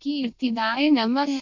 कीर्तिदाय नमः।